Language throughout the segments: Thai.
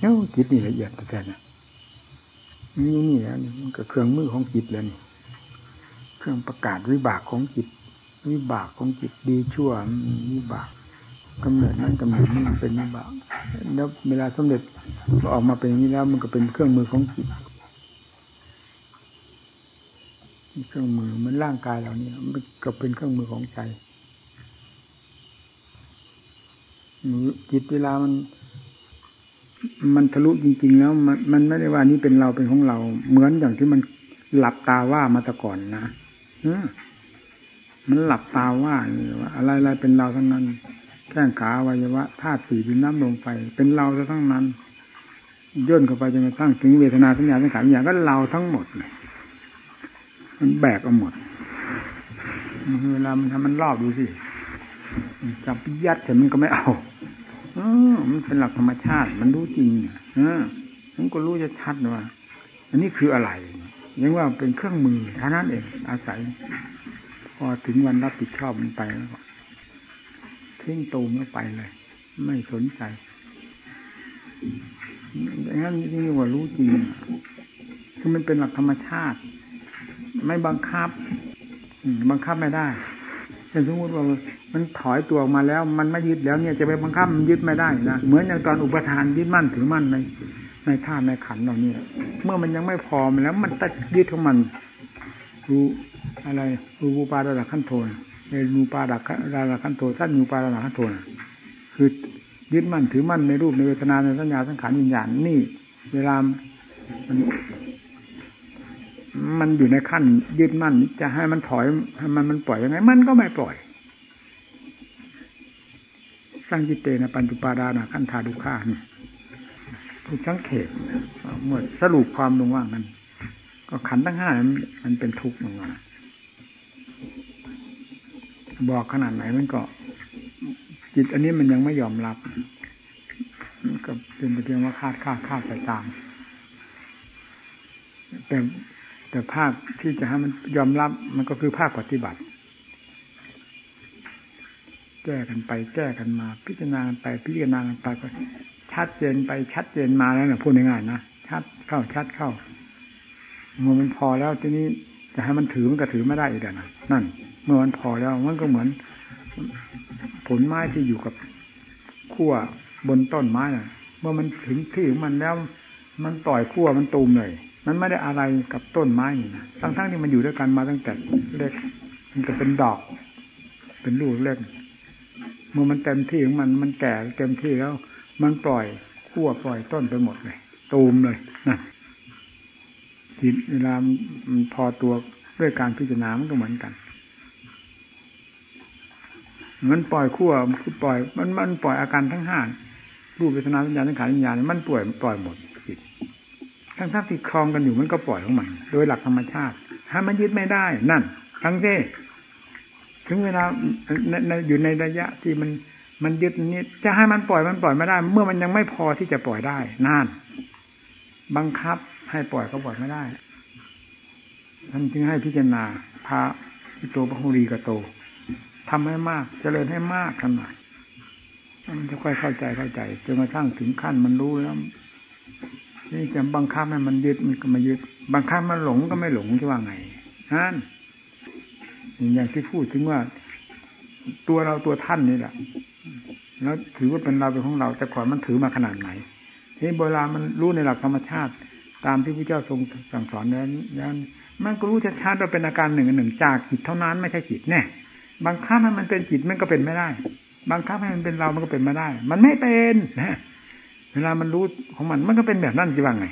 เอ้าจิตนี่ละเอียดแต่นะนี่นี่แล้วนี่มันก็เครื่องมือของจิตแล้วนี่เครื่องประกาศวิบากของจิต วิบากของจิตดีชั่ววิบากกำเนิดนั้นกำเนิดนี้เป็นวิบากแล้วเวลาสมเด็จออกมาเป็นอย่างนี้แล้ว มันก็เป็นเครื่องมือของจิตเครื่องมือมันร่างกายเราเนี่ยมันก็เป็นเครื่องมือของใจจิตเวลามัน มันทะลุจริง ๆ แล้ว มันมันไม่ได้ว่านี่เป็นเราเป็นของเรา เหมือนอย่างที่มันหลับตาว่ามาแต่ก่อนนะมันหลับตาว่าว่า อะไรอะไรเป็นเราทั้งนั้นแข้งขาวัยวะธาตุสี่ดินน้ำลมไฟเป็นเราทั้งนั้นย่นเข้าไปจนกระทั่งถึงเวทนาสัญญาสังขารอย่างก็เราทั้งหมดเลยมันแบกเอาหมดเวลามันทำมันรอบดูสิจับยัดแต่มันก็ไม่เอา อมันเป็นหลักธรรมชาติ มันรู้จริงเออมันก็รู้จะชัดว่า อันนี้คืออะไรยังว่าเป็นเครื่องมือเท่านั้นเองอาศัย พอถึงวันรับผิดชอบมันไปแล้วทิ้งตูมแล้วไปเลย ไม่สนใจงนั้นนี่ว่ารู้จริงคือมันเป็นหลักธรรมชาติ ไม่บังคับบังคับไม่ได้แต่สมมติว่า มันถอยตัวออกมาแล้ว มันไม่ยึดแล้วเนี่ยจะไปบังคับมันยึดไม่ได้นะเหมือนอย่างตอนอุปทานยึดมั่นถือมั่นในในท่าในขันเราเนี่ยเมื่อมันยังไม่พอมแล้วมันตัดยึดของมันรู้อะไรรูปาดาขั้นโทนในรูปาดาดาขั้นโทสั้นรูปาดาขั้นโทนคือยึดมั่นถือมั่นในรูปในเวทนาในสัญญาสังขารวิญญาณนี่ เวลามันมันอยู่ในขั้นยึดมั่นจะให้มันถอยให้มันมันปล่อยยังไง มันก็ไม่ปล่อย สร้างจิตเตนะปัญจุปาดานะขั้นทาดุขานี่ผู้สังเขตเมื่อสรุปความลงว่างัน ก็ขันทั้งห้ามันเป็นทุกข์ลงมาบอกขนาดไหนมันก็ จิตอันนี้มันยังไม่ยอมรับก็เป็นเพียงว่าคาดคาดคาดไปตาม แต่แต่ภาคที่จะให้มันยอมรับมันก็คือภาคปฏิบัติ แก้กันไป แก้กันมา พิจารณาไปพิจารณากันไปก็ชัดเจนไปชัดเจนมาแล้วนะพูดง่ายๆนะชัดเข้าชัดเข้าเมื่อมันพอแล้วทีนี้จะให้มันถือมันก็ถือไม่ได้อีกแล้วนะนั่น เมื่อมันพอแล้วมันก็เหมือน ผลไม้ที่อยู่กับขั้วบนต้นไม้น่ะ เมื่อมันถึงที่ของมันแล้ว มันต่อยขั้วมันตูมเลยมันไม่ได้อะไรกับต้นไม้นี่นะทั้งๆที่มันอยู่ด้วยกันมาตั้งแต่เล็ก มันจะเป็นดอก เป็นลูกเล็ก มื่อมันเต็มที่ของมันมันแก่เต็มที่แล้ว มันปล่อยขั้วปล่อยต้นไปหมดเลย ตูมเลยนะจิตเวลามันพอตัวด้วยการพิจารณามันก็เหมือนกัน มันปล่อยขั้วคือปล่อย มันมันปล่อยอาการทั้งห้ารูปเวทนาสัญญาสังขารวิญญาณมันปล่อยปล่อยหมดจิตทั้งทั้งที่คลองกันอยู่มันก็ปล่อยของมัน โดยหลักธรรมชาติถ้ามันยึดไม่ได้ นั่นทั้งเจ้ ถึงเวลาในอยู่ในระยะที่มันมันยึดนี้จะให้มันปล่อยมันปล่อยไม่ได้ เมื่อมันยังไม่พอที่จะปล่อยได้นั่นบังคับให้ปล่อยก็ปล่อยไม่ได้ท่านจึงให้พิจารณาพระพิโตปหุรีกโตทำให้มากจเจริญให้มากขนาดมันจะค่อยเข้าใจเข้าใจจนกระทั่งถึงขั้นมันรู้แล้วนี่จะบังคับให้มันยึดมันก็ไม่ยึด บังคับมันหลงก็ไม่หลงจะว่าไงนั่น อย่างที่พูดถึงว่า ตัวเราตัวท่านนี่แหละแล้วถือว่าเป็นเราเป็นของเรา แต่ก่อนมันถือมาขนาดไหนนี่โบราณมันรู้ในหลักธรรมชาติ ตามที่พระเจ้าทรงสั่งสอนนั้นนั้นมันก็รู้ชัดๆว่าเป็นอาการหนึ่งหนึ่งจากจิตเท่านั้นไม่ใช่จิตแน่บังคับให้มันเป็นจิตมันก็เป็นไม่ได้บังคับให้มันเป็นเรา มันก็เป็นไม่ได้ มันไม่เป็นนะเวลามันรู้ของมันมันก็เป็นแบบนั้นจะว่าไง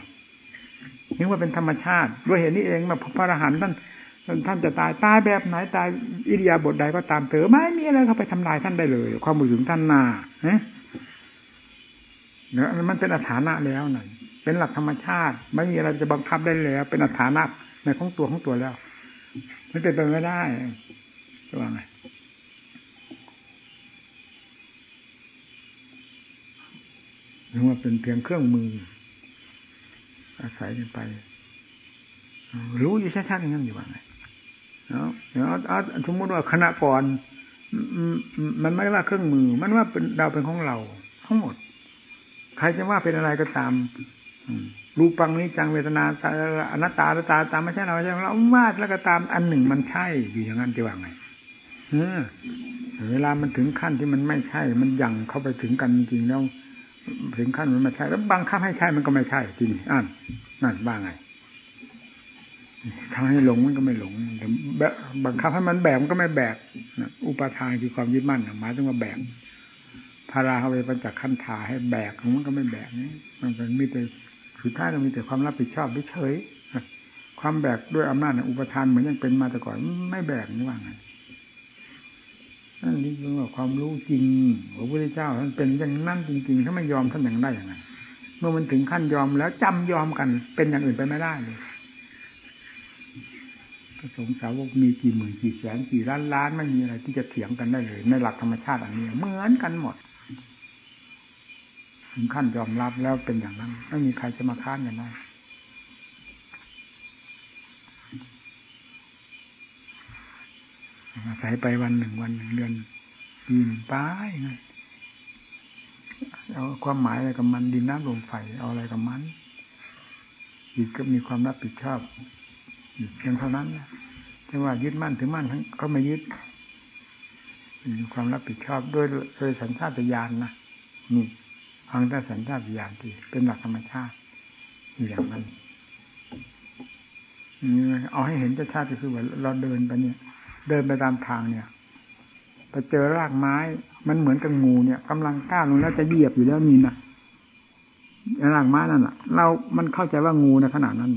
นึกว่าเป็นธรรมชาติด้วยเหตุนี้เองมาพระอรหันต์ท่าน ท่านจะตายตายแบบไหนตายอิริยาบถใดก็ตามเถอะไม่มีอะไรเข้าไปทำลายท่านได้เลย ความมือถึงท่านนาเนี่ยมันเป็นอัฐานะแล้วนั่นเป็นหลักธรรมชาติ ไม่มีอะไรจะบังคับได้แล้ว เป็นอัฐานะในของตัวของตัวแล้วมันเป็นไปไม่ได้จะว่าไงนึกว่าเป็นเพียงเครื่องมือ อาศัยกันไป รู้อยู่ชัดๆอย่างนั้นอยู่ว่าไง เนาะเนาสมมติว่าขณะก่อนมันไม่ว่าเครื่องมือ มันว่าเป็นดาวเป็นของเราทั้งหมด ใครจะว่าเป็นอะไรก็ตามรูปังนี้จังเวทนาอนัตตาอนัตตาตามไม่ใช่เราใช่เราวาดแล้วก็ตามอันหนึ่งมันใช่อยู่อย่างนั้นจะว่าไงเออเวลามันถึงขั้นที่มันไม่ใช่ มันยังเข้าไปถึงกันจริงแล้วถึงขั้นมันไม่ใช่ แล้วบังคับให้ใช่มันก็ไม่ใช่ทีนี้อ่านนั่นว่าไง ทำให้หลงมันก็ไม่หลงบังคับให้มันแบกมันก็ไม่แบกอุปทานคือความยึดมั่นหมายถึงว่าแบกพาราเขาไปปัญจขั้นถาให้แบกมันก็ไม่แบกนี่มันเป็นมีแต่สุดท้ายก็มีแต่ความรับผิดชอบเฉยความแบกด้วยอำนาจอุปทานเหมือนยังเป็นมาแต่ก่อนไม่แบกนี่ว่าไงนั่นนี่คือว่าความรู้จริงพระพุทธเจ้าท่านเป็นอย่างนั้นจริงๆ ถ้าไม่ยอมท่านอย่างได้ยังไงเมื่อมันถึงขั้นยอมแล้วจำยอมกันเป็นอย่างอื่นไปไม่ได้เลย ระสงฆ์สาวกมีกี่หมื่นกี่แสนกี่ล้านล้านไม่มีอะไรที่จะเถียงกันได้เลย ในหลักธรรมชาติอันนี้เหมือนกันหมดถึงขั้นยอมรับแล้วเป็นอย่างนั้น ไม่มีใครจะมาค้านกันได้อาศัยไปวันหนึ่งวันหนึ่งเดือนปีหนึ่งป้ายไเอาความหมายอะไรกับมันดินน้ำลมไฟเอาอะไรกับมันจิตก็มีความรับผิดชอบ เพียงเท่านั้นนะแต่ว่ายึดมั่นถือมั่นเขาไม่ยึดความรับผิดชอบด้วยโดยสัญชาตญาณนนะนี่ฟังแต่สัญชาตญาณที่เป็นหลักธรรมชาติอย่างนั้นเอาให้เห็นชัดๆก็คือว่าเราเดินไปเนี่ย เดินไปตามทางเนี่ยไปเจอรากไม้ มันเหมือนกับงูเนี่ยกำลังก้าวลงแล้วจะเหยียบอยู่แล้วนี่นะรากไม้นั่นแหละเรา มันเข้าใจว่างูในขนาดนั้น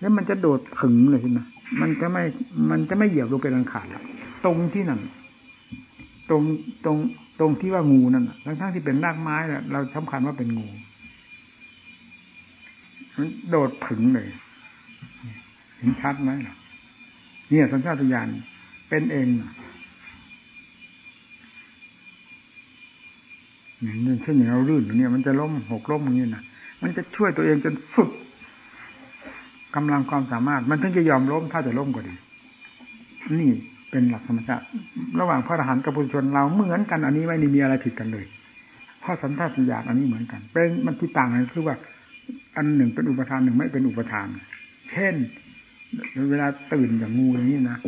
แล้วมันจะโดดถึงเลยนะมันจะไม่ มันจะไม่เหยียบลงเป็นอันขาดตรงที่นั่น ตรงตรงตรงที่ว่างูนั่นทั้งทั้งที่เป็นรากไม้เราสำคัญว่าเป็นงูมันโดดถึงเลย เห็นชัดไหมเนี่ยสัญชาตญาณเป็นเองนี่เช่นอย่างเราลื่นเนี่ย มันจะล้มหกล้มอย่างนี้นะมันจะช่วยตัวเองจนสุด กำลังความสามารถ มันถึงจะยอมล้มถ้าจะล้มก็ดี นี่เป็นหลักธรรมชาติระหว่างพระอรหันต์กับปุถุชนเราเหมือนกันอันนี้ไม่มีอะไรผิดกันเลยเพราะสันทัตญาณอันนี้เหมือนกัน เป็นมันที่ต่างกันคือว่า อันหนึ่งเป็นอุปทานหนึ่งไม่เป็นอุปทาน เช่น เวลาตื่นอย่างงูอย่างนี้นะ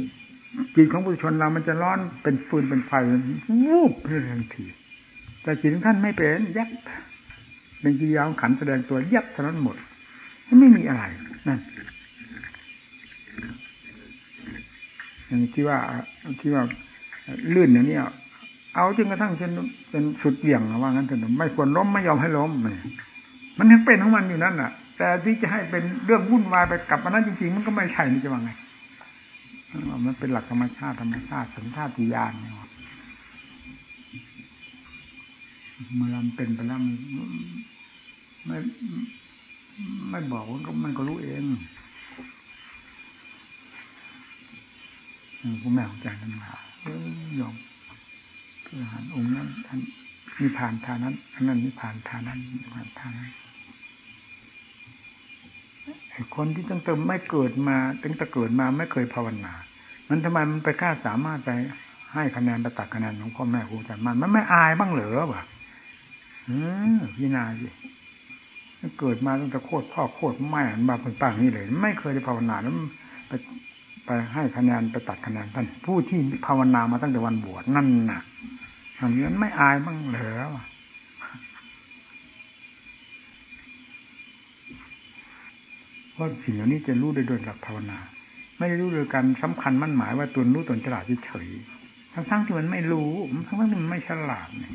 จิตของปุถุชนเรามันจะร้อนเป็นฟืนเป็นไฟวูบเพื่อทันทีแต่จิตของท่านไม่เป็นยับเป็นกิริยาขันแสดงตัวยับเท่านั้นหมดไม่มีอะไรนั่น อย่างที่ว่าที่ว่าลื่นอย่างนี้เอาจนกระทั่งจนเป็นสุดเบี่ยงว่างั้นเถอะไม่ควรล้มไม่ยอมให้ล้มมันยังเป็นของมันอยู่นั่นแหะแต่ที่จะให้เป็นเรื่องวุ่นวายไปกับมันนั้นจริงๆมันก็ไม่ใช่นี่จะว่าไงมันเป็นหลักธรรมชาติธรรมชาติสัญชาติญาณเนี่ยเมื่อมันเป็นไปแล้วมันไม่ไม่บอกมันก็มันก็รู้เอง ผู้แม่ของใจนั้นมายอมเพื่อหันองค์นั้นท่านมีผ่านทานั้นอันนั้นมีผ่านทานั้นผ่านทานั้นคนที่ตั้งแต่ไม่เกิดมาตั้งแต่เกิดมาไม่เคยภาวนา มันทำไมมันไปกล้าสามารถไปให้คะแนนไปตักคะแนนของพ่อแม่ครูอาจารย์มันมันไม่อายบ้างเหรอวะพี่นาสิเกิดมาตั้งแต่โคตรพ่อโคตรแม่มาเป็นป้างนี่เลย ไม่เคยได้ภาวนาแล้วไป ไปให้คะแนนไปตัดคะแนนท่านผู้ที่ภาวนามาตั้งแต่วันบวชนั่นน่ะอันนี้ไม่อายบ้างเหรอวะราะสิ่งเหล่านี้จะรู้โดยโดยหลักภาวนา ไม่ได้รู้โดยการสำคัญมั่นหมายว่าตนรู้ตนฉลาดเฉยทั้งๆที่มันไม่รู้ทั้งๆที่มันไม่ฉลาดเนี่ย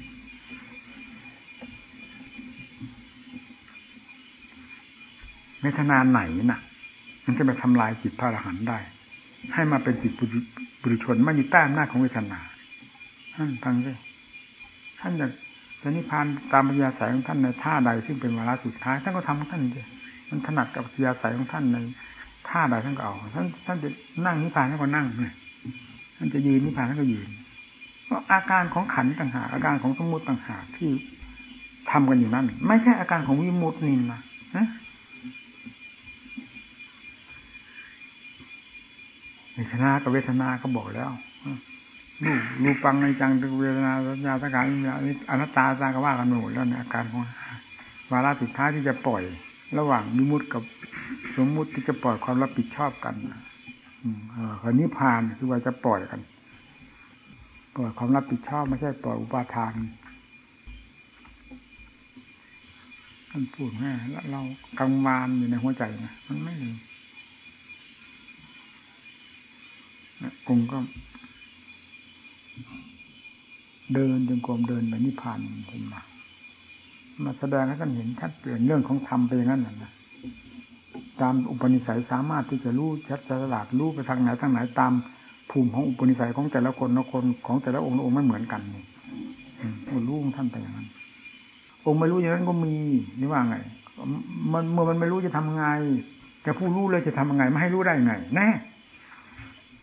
เวทนาไหนน่ะ มันจะไปทำลายจิตพระอรหันต์ได้ ให้มาเป็นจิตบุรุชนไม่อยู่ใต้อำนาจของเวทนาท่านฟังสิท่านจะจะนิพพานตามปัญญาสายของท่านในท่าใด ซึ่งเป็นวาระสุดท้าย ท่านก็ทำของท่านเองมันถนัดกับปัญญาสายของท่านในท่าใดท่านก็เอาท่านท่านจะนั่งนิพพานท่านก็นั่งเนี่ยท่านจะยืนนิพพานท่านก็ยืนเพราะอาการของขันต่างหากอาการของสมมติต่างหากที่ทำกันอยู่นั่นไม่ใช่อาการของวิมุตตินินนะ นากับเวทนาก็บอกแล้วรูปรูปังในจังเวทนาสัญญาสังขารอนัตตาตาก็ว่ากันหมดแล้วในอาการของวาระสุดท้ายที่จะปล่อย ระหว่างมิมุติกับสมมุติที่จะปล่อยความรับผิดชอบกันอืมเออคนนี้ผ่านคือว่าจะปล่อยกัน ปล่อยความรับผิดชอบไม่ใช่ปล่อยอุปาทานท่านพูดแม่เรากังวานอยู่ในหัวใจนะมันไม่ มีองค์ก็เดินจงกรมเดินไปนิพพานเห็นมามาแสดงให้ท่านเห็นชัดเปลี่ยนเรื่องของธรรมไปอย่างนั้นนะตามอุปนิสัยสามารถที่จะรู้ชัดฉลาดรู้ไปทางไหนทางไหนตามภูมิของอุปนิสัยของแต่ละคนละคนของแต่ละองค์ละองค์ไม่เหมือนกันนี่รู้ท่านไปอย่างนั้น องค์ไม่รู้อย่างนั้นก็มีนี่ว่าไงมันเมื่อมันไม่รู้จะทำไง แต่ผู้รู้เลยจะทำยังไงไม่ให้รู้ได้ไง แน่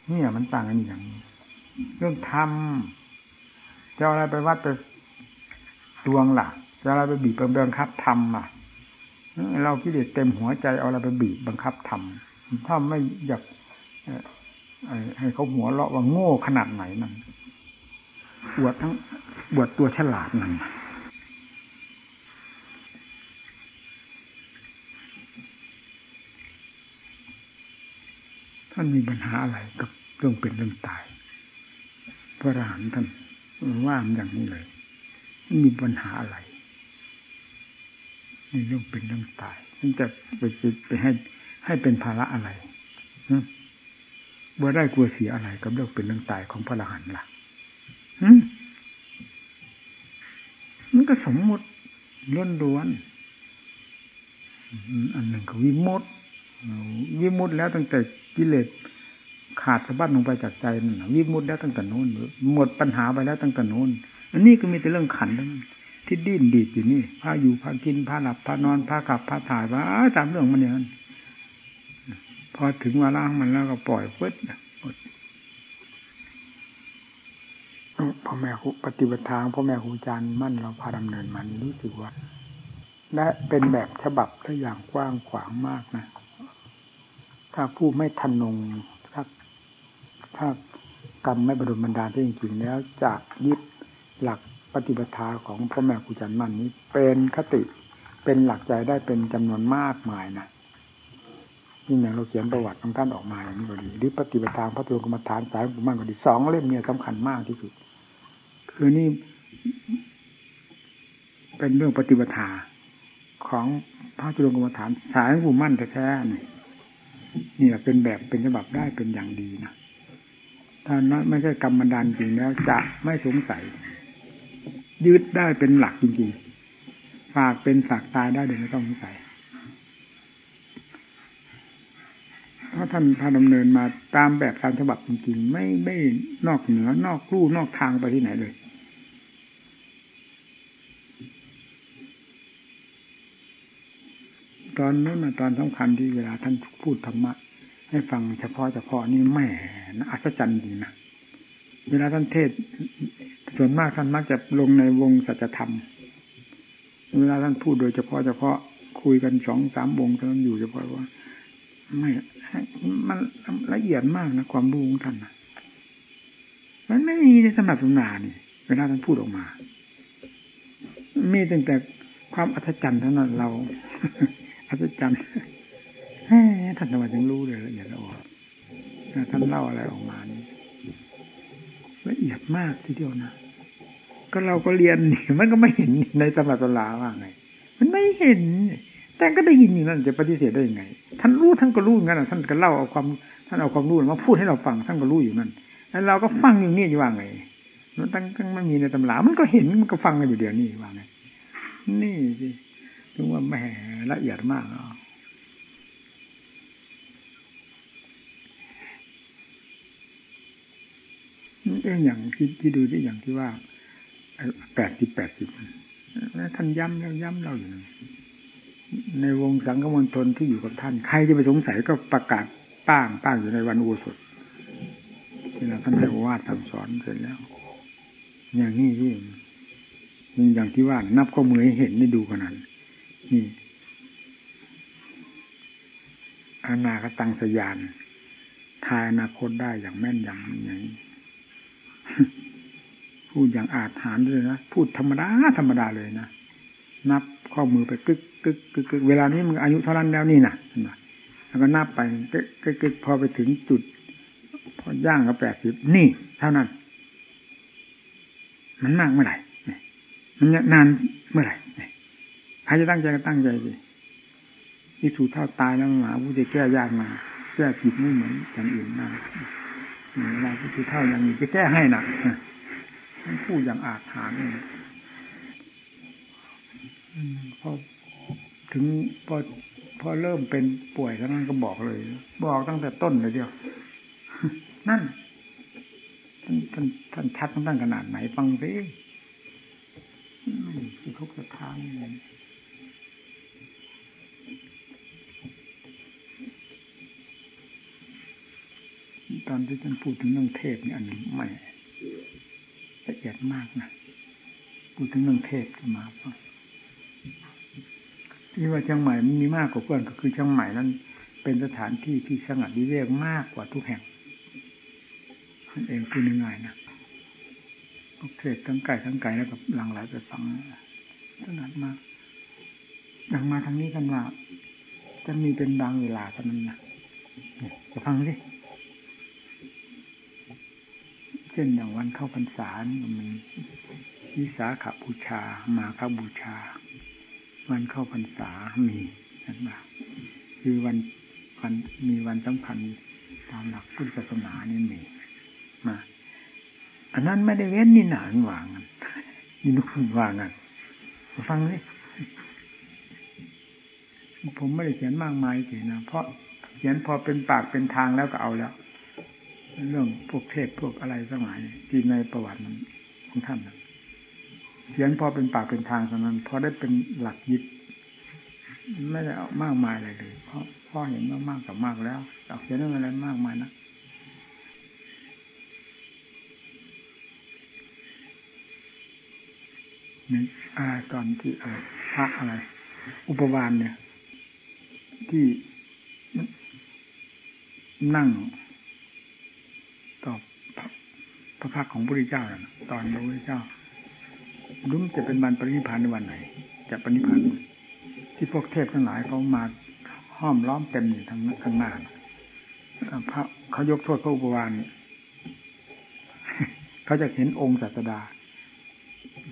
เนี่ยมันต่างกันอย่างนี้เรื่องธรรมจะอะไรไปวัดไปดวงหลักจะอะไรไปบีบบังคับทำอะเราคิดเต็มหัวใจเอาอะไรไปบีบบังคับทำถ้าไม่อยากให้เขาหัวเราะว่าโง่ขนาดไหนนั่นบวดทั้งบวดตัวฉลาดนั่น ท่านมีปัญหาอะไรกับเรื่องเป็นเรื่องตาย พระอรหันต์ท่านว่ามอย่างนี้เลยมีปัญหาอะไรในเรื่องเป็นเรื่องตายมันจะไปไปให้ ให้เป็นภาระอะไรบ่ได้กลัวเสียอะไรกับเรื่องเป็นเรื่องตายของพระอรหันต์ล่ะมันก็สมมติล้วนล้วนอันหนึ่งก็วิมุต วิมุตแล้วตั้งแต่กิเลสขาดสะบั้นลงไปจากใจนั่นวิมุตแล้วตั้งแต่นู้นหมดปัญหาไปแล้วตั้งแต่นู้นอันนี้ก็มีแต่เรื่องขันทั้งที่ดิ้นดีดอยู่นี่พาอยู่พากินพาหลับพานอนพาขับพาถ่ายว่าตามเรื่องมันอย่างนั้นพอถึงเวลามันแล้วก็ปล่อยปึ๊ดหมดพ่อแม่ครูปฏิบัติทางพ่อแม่ครูอาจารย์มั่นเราพาดำเนินมันรู้สึกว่าและเป็นแบบฉบับที่อย่างกว้างขวางมากนะ ถ้าผู้ไม่ทันนงถ้าถ้ากรรมไม่บรรบันดาลที่จริงๆแล้วจะยึดหลักปฏิบัติของพ่อแม่ครูจันมันนี้ เป็นคติเป็นหลักใจได้เป็นจำนวนมากมายนะนี่อย่างเราเขียนประวัติของท่านออกมาอย่างนี้ก็ดีหรือปฏิบัติทางพระตัวกรรมฐานสายของมันก็ดีสองเล่มเนี่ยสำคัญมากที่สุด คือนี่เป็นเรื่องปฏิบัติของพระจุลกรรมฐานสายผู้มั่นแท้ๆนี่ นี่แหละเป็นแบบเป็นฉบับได้เป็นอย่างดีนะถ้านั้นไม่ใช่กรรมดาลจริงแล้ว จะไม่สงสัย ยึดได้เป็นหลักจริงๆ ฝากเป็นฝากตายได้โดยไม่ต้องสงสัยเพราะท่านพาดำเนินมาตามแบบตามฉบับจริงๆ ไม่ไม่นอกเหนือนอกลู่นอกทางไปที่ไหนเลย ตอนนู้นตอนสำคัญที่เวลาท่านพูดธรรมะ ให้ฟังเฉพาะเฉพาะนี่แหมอัศจรรย์ดีนะเวลาท่านเทศส่วนมากท่านมักจะลงในวงสัจธรรม เวลาท่านพูดโดยเฉพาะเฉพาะคุยกันสองสามวงท่านอยู่เฉพาะว่า ไม่มันละเอียดมากนะความรู้ของท่านนะมันไม่มีในสมบัติสมนานี่ เวลาท่านพูดออกมา มีตั้งแต่ความอัศจรรย์เท่านั้นเรา อัศจรรย์ ท่านทำไมถึงรู้เลยละเอียดละออท่านเล่าอะไรออกมานี่ละเอียดมากทีเดียวนะก็เราก็เรียนนี่มันก็ไม่เห็นในสมัตลาว่าไง มันไม่เห็น แต่ก็ได้ยินอยู่นั่นจะปฏิเสธได้ยังไง ท่านรู้ท่านก็รู้งั้นท่านก็เล่าเอาความท่านเอาความรู้มาพูดให้เราฟังท่านก็รู้อยู่นั่นแล้วเราก็ฟังอย่างนี้อยู่ว่าไงมันตั้งตั้งไม่มีในตำรามันก็เห็นมันก็ฟังกันอยู่เดียวนี้ว่าไงนี่สิถึงว่าแหมละเอียดมากอะ เอ้อย่างที่ที่ดูที่อย่างที่ว่าแปดสิบแปดสิบท่านย้ำแล้วย้ำเราอยู่ในวงสังฆมณฑลที่อยู่กับท่าน ใครจะไปสงสัยก็ประกาศป้างป้างอยู่ในวันอุโบสถที่เราท่านให้วาดสั่งสอนเสร็จแล้ว อย่างนี้ที่อย่างที่ว่านับข้อมือให้เห็นได้ดูขนาดนี่อนาคตังสยานทายอนาคตได้อย่างแม่นยำอย่างนี้ พูดอย่างอาจหารเลยนะพูดธรรมดาธรรมดาเลยนะนับข้อมือไปกึกกึกกึกกึกเวลานี้มึงอายุเท่านั้นแล้วนี่นะแล้วก็นับไปกึกกึกกึกพอไปถึงจุด พอย่างก็แปดสิบนี่ เท่านั้น มันมากเมื่อไหร่มันนานเมื่อไหร่ใครจะตั้งใจก็ตั้งใจสิที่สูเท่าตายแล้วหมาผู้จะแก้ยากมาแก้ผิดไม่เหมือนอย่างอื่นนะ เวลาผู้ที่เท่าอย่างนี้จะแก้ให้นักมันพูดอย่างอาถรรพ์พอถึงพอพอเริ่มเป็นป่วยแล้วนั้นก็บอกเลย บอกตั้งแต่ต้นเลยเดียว นั่น ท่านท่านท่านชัดตั้งขนาดไหนฟังสิคือทุกสถานเลย ตอนที่ท่านพูดถึงเรื่องเทพนี่อันนี้ไม่ละเอียดมากนะพูดถึงเรื่องเทพขึ้นมาที่ว่าเชียงใหม่มันมีมากกว่าเพื่อนก็คือเชียงใหม่นั้น เป็นสถานที่ที่สงัดวิเวกมากกว่าทุกแห่งนั่นเองพูดง่ายนะพวกเทศทั้งไก่ทั้งไก่แล้วกับหลังไหลไปฟังสงัดมากอย่างมาทางนี้กันว่าจะมีเป็นบางเวลาเท่านั้นนะจะฟังดิ เช่นอย่างวันเข้าพรรษานี่มันวิสาขบูชา มาคบูชา วันเข้าพรรษามีนั่นมาคือวันวันมีวันสำคัญตามหลักพุทธศาสนานี่มีมาอันนั้นไม่ได้เว้นนี่หนานวางกันนี่นุ่นวางกันฟังดิผมไม่ได้เขียนมากมายเขียนนะเพราะเขียนพอเป็นปากเป็นทางแล้วก็เอาแล้ว เรื่องพวกเทพพวกอะไรสมัยที่ในประวัติมันของท่านเขียนพอเป็นปากเป็นทางเท่านั้นพอได้เป็นหลักยึดไม่ได้เอามากมายอะไรเลย เพราะพ่อเห็นมากมากกับมากแล้วเอาเขียนเรื่องอะไรมากมายนะนี่อะไรตอนที่อะไรพระอะไร อุปวานเนี่ย ที่นั่ง ตอบพระพักของพระพุทธเจ้า ตอนพระพุทธเจ้ารู้จะเป็นวันปรินิพานในวันไหน จะปรินิพานที่พวกเทพทั้งหลายเขามาห้อมล้อมเต็มอยู่ทางข้างหน้าพระเขายกโทษพระอุปวานเขาจะเห็นองค์ศาสดา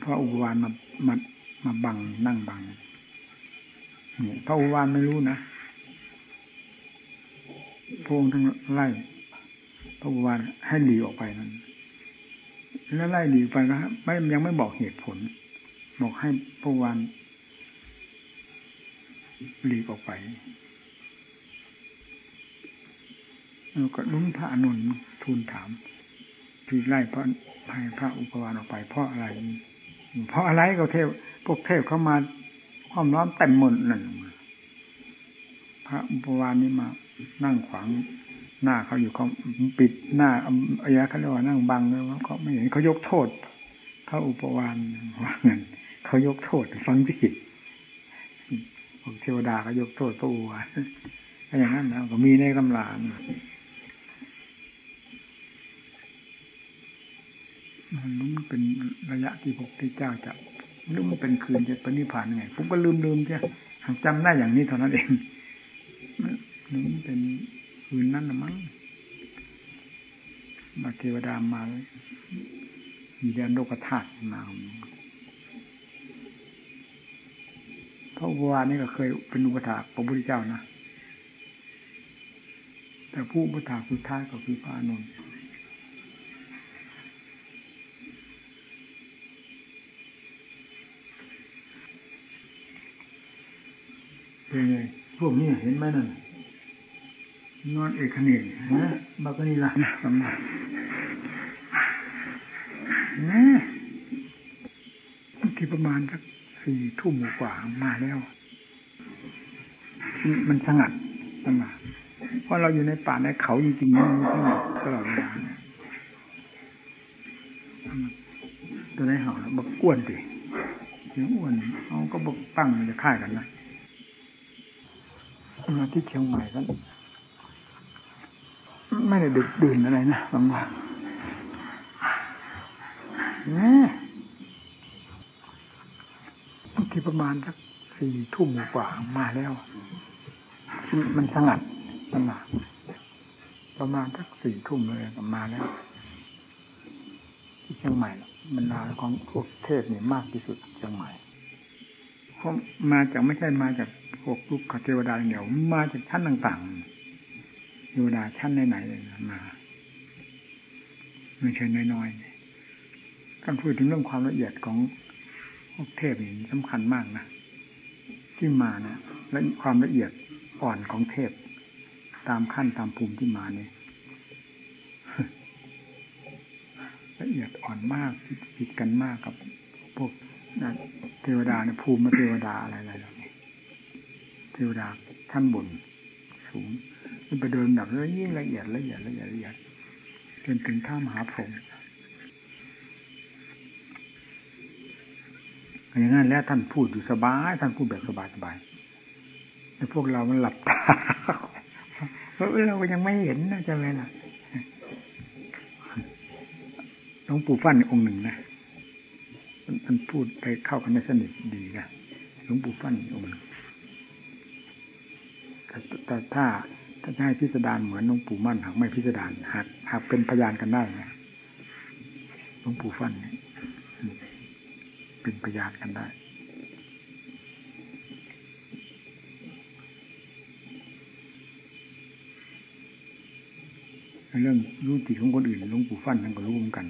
พระอุปวานมามามาบังนั่งบังพระอุปวานไม่รู้นะพระองค์ทั้งไล่ พระอุวานให้หลีออกไปนั้นแล้วไล่หลีไปนะไม่ยังไม่บอกเหตุผล บอกให้พระอุวานหลีกออกไปแล้วก็ลุ้นพระอนุนทูลถามที่ไล่พระให้พระอุปวานออกไป เพราะอะไร เพราะอะไรก็เทพพวกเทพเข้ามาห้อมล้อมเต็มหมดนั่นพระอุปวานนี่มานั่งขวาง หน้าเขาอยู่เขาปิดหน้าอายะเขาเรียกว่านั่งบังเลยว่าเขาไม่เห็นเขายกโทษพระอุปวานว่าเงินเขายกโทษฟังที่พวกเทวดาก็ยกโทษพระอุปวานถ้อย่างนั้นนะก็มีในกำลามันลุ้เป็นระยะที่พระพุทธเจ้าจะลุ้มเป็นคืนจะปณิพานไงผมก็ลืมลืมใช่จำได้อย่างนี้เท่านั้นเองมันลุ้มเป็น คืนนั้นนะมั้งมาเทวดามามีเดนโลกธาตุมาพระอุวานี่ก็เคยเป็นอุปถาพระพุทธเจ้านะ แต่ผู้อุปถาสุดท้ายก็คือพระอนุนเป็นไงพวกนี้เห็นไหมนั่น นอนเอกเนกนะบักนี่ละนะสำนักนะที่ประมาณสักสี่ทุ่มกว่ามาแล้ว มันสงัดสงัดเพราะเราอยู่ในป่าในเขาจริงๆมันสงัดตลอดเวลาตัวไหนหอบักกวนดิเสียงอ้วนเขาก็บักตั้งมันจะค่ายกันนะมาที่เชียงใหม่กัน ไม่ได้ดึกดื่นอะไรนะบางวันที่ประมาณสักสี่ทุ่มกว่ามาแล้ว มันสงัดมันหนาประมาณสักสี่ทุ่มเลยมาแล้ว ที่เชียงใหม่บรรดาของพวกเทพนี่มากที่สุดเชียงใหม่เพราะมาจากไม่ใช่มาจากพวกลูกขเทวดาเดียวมาจากชั้นต่าง ๆ เทวดาชั้นไหนๆเลยมาไม่ใช่น้อยๆการพูดถึงเรื่องความละเอียดของพวกเทพนี่สำคัญมากนะที่มานะและความละเอียดอ่อนของเทพ ตามขั้นตามภูมิที่มาเนี่ยละเอียดอ่อนมากผิดกันมากกับพวกเทวดาเนี่ยภูมิเทวดาอะไรอะไรเหล่านี้เทวดาขั้นบนสูง มันไปเดินแบบแล้วยิ่งละเอียดละเอียดละเอียดละเอียดจนถึงท่ามหาพรมอย่างนั้นแล้วท่านพูดอยู่สบายท่านพูดแบบสบายสบายแต่พวกเรามันหลับตาเพราะเราก็ยังไม่เห็นนะจะไหมล่ะหลวงปู่ฟั่นองค์หนึ่งนะมันพูดไปเข้ากันไม่สนิทดีนะหลวงปู่ฟั่นองค์แต่ถ้า ถ้าจะให้พิสดารเหมือนหลวงปู่มั่นหากไม่พิสดารหากหากเป็นพยานกันได้นะหลวงปู่ฟั่นเป็นพยานกันได้เรื่องรู้จิตของคนอื่นหลวงปู่ฟั่นท่นก็รู้เหมือนกัน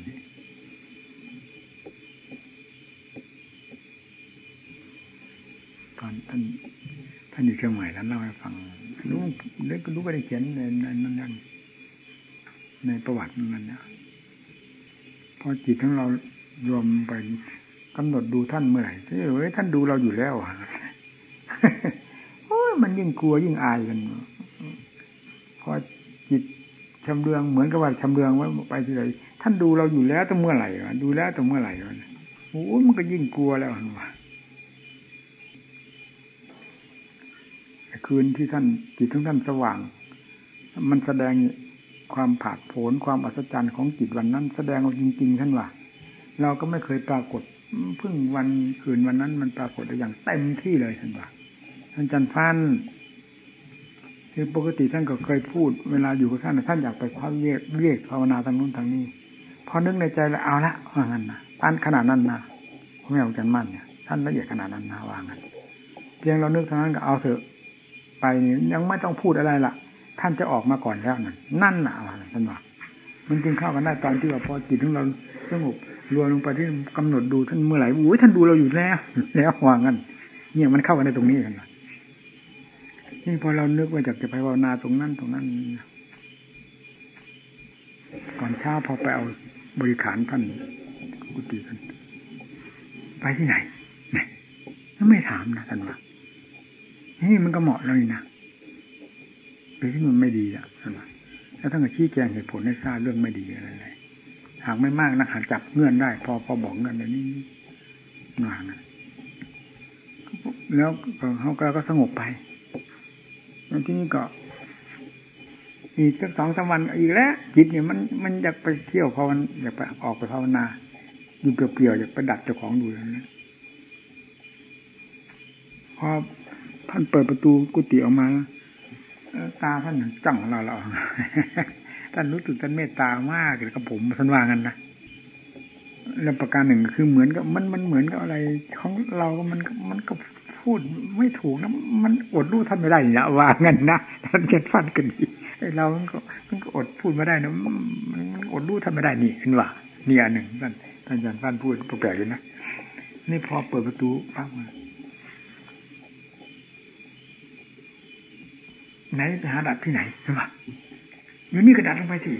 ตอนท่านท่านอยู่เชียงใหม่ท่านเล่าให้ฟัง รู้เล็กรู้ก็ได้เขียนในนั้นนั่นในประวัตินั้นนี่ยพอจิตของเรารวมไปกำหนดดูท่านเมื่อไหร่เฮ้ยท่านดูเราอยู่แล้วอะโอ้ยมันยิ่งกลัวยิ่งอายกันพอจิตชำเลืองเหมือนกับว่าชำเลืองว่าไปที่ไหนท่านดูเราอยู่แล้วตั้งเมื่อไหร่ดูแล้วตั้งเมื่อไหร่โอ้มันก็ยิ่งกลัวแล้ววะ คืนที่ท่านจิตของท่านสว่าง มันแสดงความผาดโผนความอัศจรรย์ของจิตวันนั้น แสดงออกจริง ๆ ท่านว่าเราก็ไม่เคยปรากฏเพิ่งวันคืนวันนั้น มันปรากฏอย่างเต็มที่เลยท่านว่าท่านจันฟันคือปกติท่านก็เคยพูด เวลาอยู่กับท่านท่านอยากไปพักเรียกเรียกภาวนาทางนู้นทางนี้พอนึกในใจแล้วเอาละว่างั้นนะท่านขนาดนั้นนะไม่เอาจันมั่นเนี่ยท่านละเอียดขนาดนั้นนะว่างั้นเพียงเรานึกทางนั้นก็เอาเถอะ ไปนี่ยังไม่ต้องพูดอะไรล่ะ ท่านจะออกมาก่อนแล้วนั่นนั่นน่ะท่านว่ามันจึงเข้ากันได้ตอนที่ว่าพอจิตของเราสงบรวมลงไปที่กำหนดดูท่านเมื่อไหร่อุ้ยท่านดูเราอยู่แล้วแล้ววางกันเนี่ยมันเข้ากันในตรงนี้กันนี่พอเรานึกว่าอยากจะไปภาวนาตรงนั้นตรงนั้นก่อนเช้าพอไปเอาบริขารท่านกุฏิท่านไปที่ไหนเนี่ยไม่ถามนะท่านว่า นี่มันก็เหมาะเลยนะหรือที่มันไม่ดีอะแล้วท่านก็ชี้แจงเหตุผลให้ทราบเรื่องไม่ดีอะไรเลยหากไม่มากนะหากจับเงื่อนได้ พอพอบอกเงื่อนแบบนี้งานนะแล้วเขาก็ก็สงบไปแล้วที่นี้ก็ อีกสักสองสามวันอีกแล้วจิตเนี่ยมันมันอยากไปเที่ยวภาวนาอยากไปออกไปภาวนาอยู่เปลี่ยวๆอยากไปดัดเจ้าของดูแล้วนะพอ ท่านเปิดประตูกุฏิออกมาตาท่านจ้องเราเราท่านรู้สึกท่านเมตตามากเลยกับผมท่านว่างันนะแล้วประการหนึ่งคือเหมือนกับมันมันเหมือนกับอะไรของเรามันมันก็พูดไม่ถูกนะมันอดรู้ท่านไม่ได้นะว่างันนะท่านเจ็ดฟันกันดีเรามันก็มันก็อดพูดไม่ได้นะมันอดรู้ท่านไม่ได้นี่เห็นว่านี่อันหนึ่งท่านท่านอาจารย์ฟันพูดแปลกๆเลยนะนี่พอเปิดประตูปั๊บมา ไหนไปหาดัดที่ไหนใช่ปะอยู่นี่ก็ดัดลงไปสิ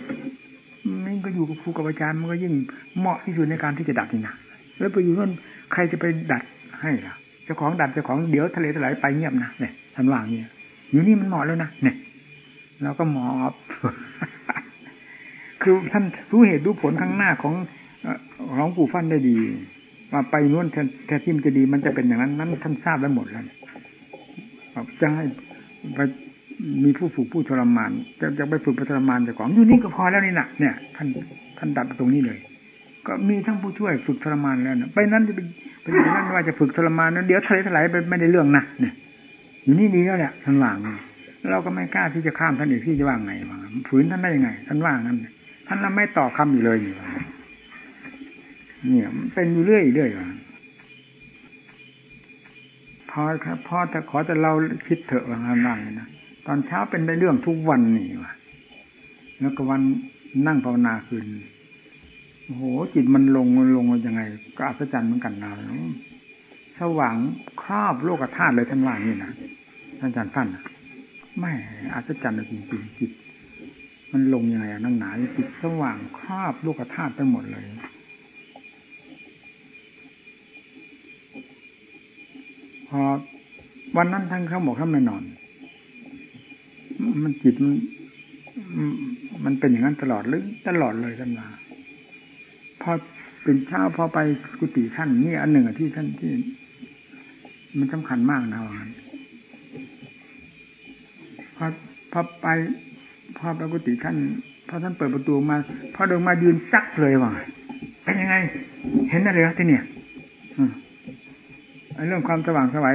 มันก็อยู่กับครูกับอาจารย์มันก็ยิ่งเหมาะที่สุดในการที่จะดัดนี่นะแล้วไปอยู่นั่นใครจะไปดัดให้ล่ะเจ้าของดัดเจ้าของเดี๋ยวทะเลทลายไปเงียบนะเนี่ยท่านว่างเงี้ยอยู่นี่มันเหมาะแล้วนะเนี่ยเราก็หมอบคือท่านรู้เหตุรู้ผลข้างหน้าของของปู่ฟันได้ดีว่าไปนู่นแท้ที่มันจะดีมันจะเป็นอย่างนั้นนั้นท่านทราบแล้หมดแล้วจะให้ไป มีผู้ฝึกผู้ทรมานจะจะไปฝึกไปทรมานแต่ของอยู่นี่ก็พอแล้วนี่นะเนี่ยท่านท่านดัดตรงนี้เลย ก็มีทั้งผู้ช่วยฝึกทรมานแล้วนะไปนั้นจะไปไปนั่นว่าจะฝึกทรมานนั้นเดี๋ยวทะเลทลายไปไม่ได้เรื่องนะเนี่ยอยู่นี่ดีแล้วเนี่ยท่านว่างเราก็ไม่กล้าที่จะข้ามท่านอีกที่จะว่างไงวะฝืนท่านได้ยังไง ท่านว่างนั้นท่านเราไม่ต่อคำอยู่เลยนี่เนี่ยมันเป็นอยู่เรื่อยเรื่อยว่ะพอครับพอแต่ขอแต่เราคิดเถอะว่าท่านว่างนะ อนเช้าเป็นได้เรื่องทุกวันนี่ว่ะแล้วก็วันนั่งภาวนาคืนโอ้โหจิตมันลงลงยังไง ก็อัศจรรย์เหมือนกันนะสว่างครอบโลกธาตุเลยท่านว่านี่นะท่านอาจารย์ฟันไม่อัศจรรย์จริงๆจิต มันลงยังไงนั่งหนาจิตสว่างครอบโลกธาตุไปหมดเลยพอวันนั้นท่านเขาบอกท่านไม่นอน มันจิตมันมันเป็นอย่างนั้นตลอดหรือตลอดเลยท่านว่าพอเป็นเช้าพอไปกุฏิท่านนี่อันหนึ่งที่ท่านที่ มันสำคัญมากนะว่าพอพอไปพอไปกุฏิท่านพอท่านเปิดประตูมา พอเดินมายืนจักเลยว่าเป็นยังไง เห็นอะไรที่เนี่ยเรื่องความสว่างสวาย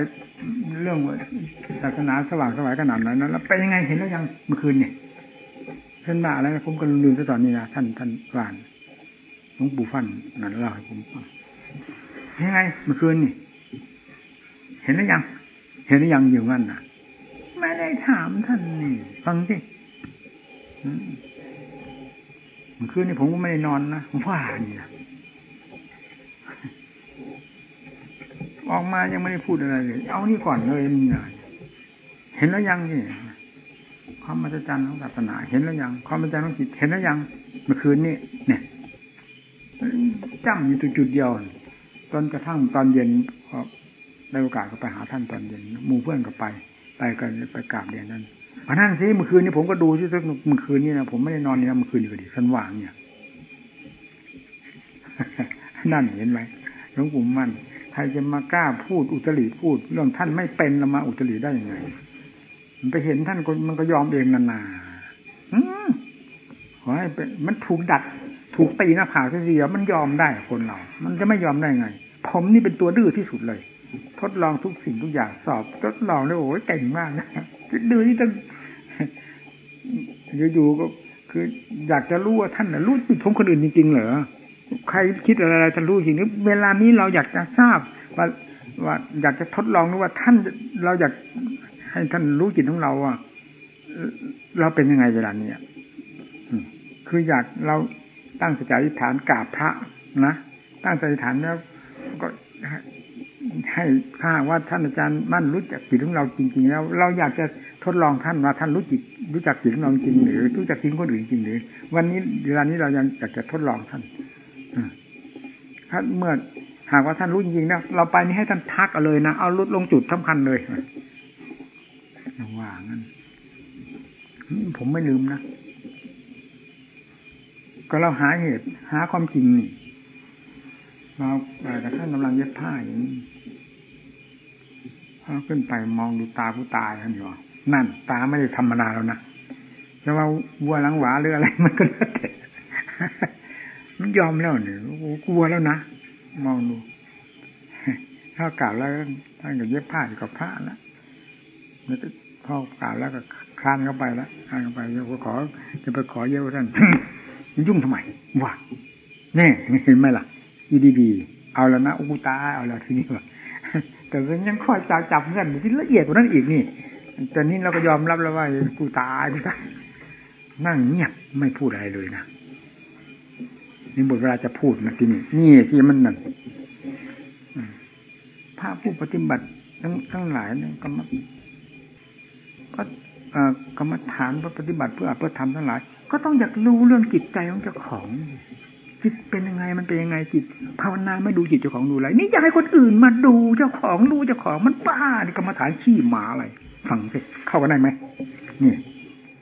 เรื่อง ศาสนาสว่างสวายขนาดนั้นแล้วเป็นยังไงเห็นแล้วยังเมื่อคืนเนี่ยท่านมาอะไรผมก็ลืมซะตอนนี้นะท่านท่านวานหลวงปู่ฟันนั่นเล่าให้ผมฟังยังไงเมื่อคืนนี่เห็นหรือยัง เห็นหรือยังอยู่งั้นนะไม่ได้ถามท่านนี่ ฟังสิเมื่อคืนนี่ผมก็ไม่ได้นอนนะว่านี่นะออกมายังไม่ได้พูดอะไรเลย เอานี่ก่อนเลยนี่นะ เห็นแล้วยังนี่ความมหัศจรรย์ของศาสนา เห็นแล้วยัง ความมหัศจรรย์ของจิตเห็นแล้วยัง เมื่อคืนนี่เนี่ยจ้ำอยู่จุดเดียวจนกระทั่งตอนเย็นก็ได้โอกาสก็ไปหาท่านตอนเย็นมูเพื่อนก็ไป ไปกันไปกราบเรียนนั้นพนั่นสิเมื่อคืนนี้ผมก็ดูที่สักเมื่อคืนนี้นะผมไม่ได้นอนนี่นะเมื่อคืนนี้ก็ดีฉันว่างเนี่ยนั่นเห็นไหมหลวงปู่มั่นใครจะมากล้าพูดอุตริพูด เรื่องท่านไม่เป็นละมาอุตริได้ยังไง ไปเห็นท่านมันก็ยอมเองนานาขอให้เป็นมันถูกดัด ถูกตีหน้าผากเดียมันยอมได้คนเรา มันจะไม่ยอมได้ไง ผมนี่เป็นตัวดื้อที่สุดเลย ทดลองทุกสิ่งทุกอย่างสอบ ทดลองแล้วโอ้ยเก่งมากนะดื้อที่ต้องอยู่ๆก็คือ อยากจะรู้ว่าท่านน่ะรู้จิตของคนอื่นจริงๆเหรอใครคิดอะไรท่านรู้จริงเวลานี้เราอยากจะทราบว่าว่าอยากจะทดลองว่าท่านเราอยาก ให้ท่านรู้จิตของเราอะเราเป็นยังไงเวลาเนี้ยคืออยากเราตั้งสจาธิฐานกราบพระนะตั้งสจาธิฐานแล้วก็ให้ถ้าว่าท่านอาจารย์มั่นรู้จักจิตของเราจริง ๆ แล้ว เราอยากจะทดลองท่านว่าท่านรู้จิตรู้จักจิตของเราจริงหรือ รู้จักจิตคนอื่นจริงหรือ วันนี้เวลานี้เรายังอยากจะทดลองท่านถ้าเมื่อหากว่าท่านรู้จริงๆนะเราไปนี่ให้ท่านทักเอาเลยนะเอาลุดลงจุดสำคัญเลย ว่างั้นผมไม่ลืมนะ ก็เราหาเหตุ หาความจริงนี่เราแต่ท่านกำลังเย็บผ้าอย่างนี้พอขึ้นไปมองดูตาผู้ตายท่านอยู่นั่น ตาไม่ได้ธรรมดาแล้วนะจะว่าวัวลังหวาหรืออะไรมันก็แล้วแต่มันยอมแล้วเนี่ยกลัวแล้วนะมองดูถ้ากล่าวแล้วท่านก็เย็บผ้าอยู่กับผ้าแล้วแล้ว พ่อกล่าวแล้วก็คลานเข้าไปแล้วคลานเข้าไปจะขอ จะไปขอเยอะท่านยุ่งทำไมวะแน่เห็นไหมล่ะอีดีเอาแล้วนะอุตาเอาแล้วทีนี้ว่าแต่ยังคอยจับจับเงื่อนที่ละเอียดกว่านั้นอีกนี่แต่นี้เราก็ยอมรับแล้วว่ากูตายกูตายนั่งเงียบไม่พูดอะไรเลยนะนี่บทเวลาจะพูดนะที่นี่นี่ที่มันนั่นพระผู้ปฏิบัติทั้งทั้งหลายเนี่ยก็มาก็ กรรมฐานปฏิบัติเพื่อเพื่อทำทั้งหลาย ก็ต้องอยากรู้เรื่องจิตใจของเจ้าของ จิตเป็นยังไงมันเป็นยังไงจิต ภาวนาไม่ดูจิตเจ้าของดูอะไร นี่อยากให้คนอื่นมาดูเจ้าของดูเจ้าของมันบ้านี่กรรมฐานขี้หมาอะไรฟังสิเข้ากันได้ไหมนี่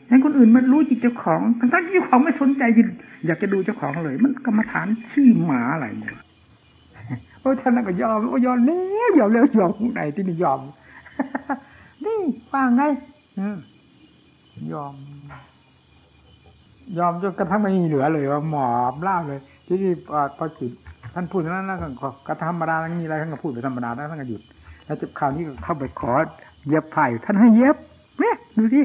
ให้คนอื่นมารู้จิตเจ้าของทั้งที่เจ้าของไม่สนใจยินอยากจะดูเจ้าของเลย มันกรรมฐานขี้หมาอะไรเนี่ยโอ้ท่านก็ยอมโอ้ยอมแล้วยอมแล้วยอมไหนที่นี่ยอม นี่ฟังไง ยอม ยอมจนกระทั่งไม่มีเหลือเลยว่าหมอบล่าเลย ที่นี่พอจิตท่านพูดนั้นแล้วก็ก็ธรรมดาแล้วมีอะไรท่านก็พูดไปธรรมดาแล้วท่านก็หยุด แล้วจะคราวนี้เข้าไปขอเย็บไผ่ท่านให้เย็บเนี่ยดูสิ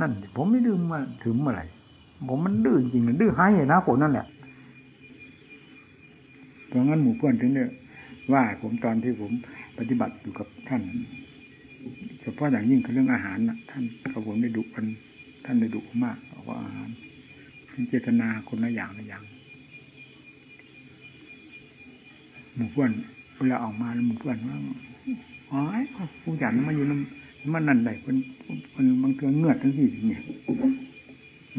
นั่นผมไม่ดื้อมาถึงเมื่อไหร่ผมมันดื้อจริงๆดื้อให้นะผมนั่นแหละเพราะงั้นหมู่เพื่อนถึงเนี่ยว่าผมตอนที่ผมปฏิบัติอยู่กับท่าน พาะอย่างยิ่งคือเรื่องอาหารนะท่านกับผมได้ดุกันท่านได้ดุมากว่าอาหารเป็นเจตนาคนละอย่างละอย่างหมู่เพื่อนเวลาออกมาหมู่เพื่อนว่าอ๋อผู้หยันมาอยู่น้ำมันนั่นใดเป็นเป็นบางเทือเงือดทั้งที่เนี่ย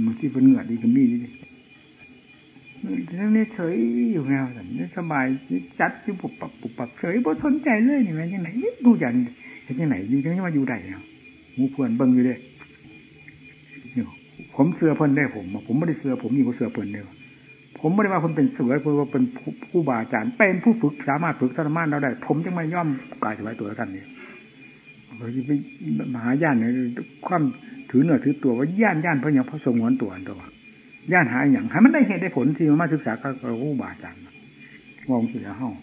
บางที่เป็นเงือดดีกับมีดีแล้วนี่เฉยอยู่แนวสันนี่สบายจัดอยู่ปุบปับปุบปับเฉยบ่สนใจเลยนี่แม่ยังไงผู้หยัน ห็นยังไงอยู่ยังมาอยู่ใดเนาะหมู่เพื่อนเบิ่งอยู่เด้ผมเสือเพิ่นได้ผมผมไม่ได้เสือผมมีก็เสือเพิ่นได้ผมไม่ได้ว่าคนเป็นเสือเพราะว่าเป็นผู้บาอาจารย์เป็นผู้ฝึกสามารถฝึกสามารถเราได้ ผมจึงไม่ย่อมกายถวายตัวท่านนี่ไปมหาญาณเนี่ยความถือเหนือถือตัวว่าญาณญาณเพราะอย่างพระทรงวนตัวอันตัวญาณหาอย่างให้มันได้เหตุได้ผลที่มาศึกษากับผู้บาอาจารย์มองเสียห้อง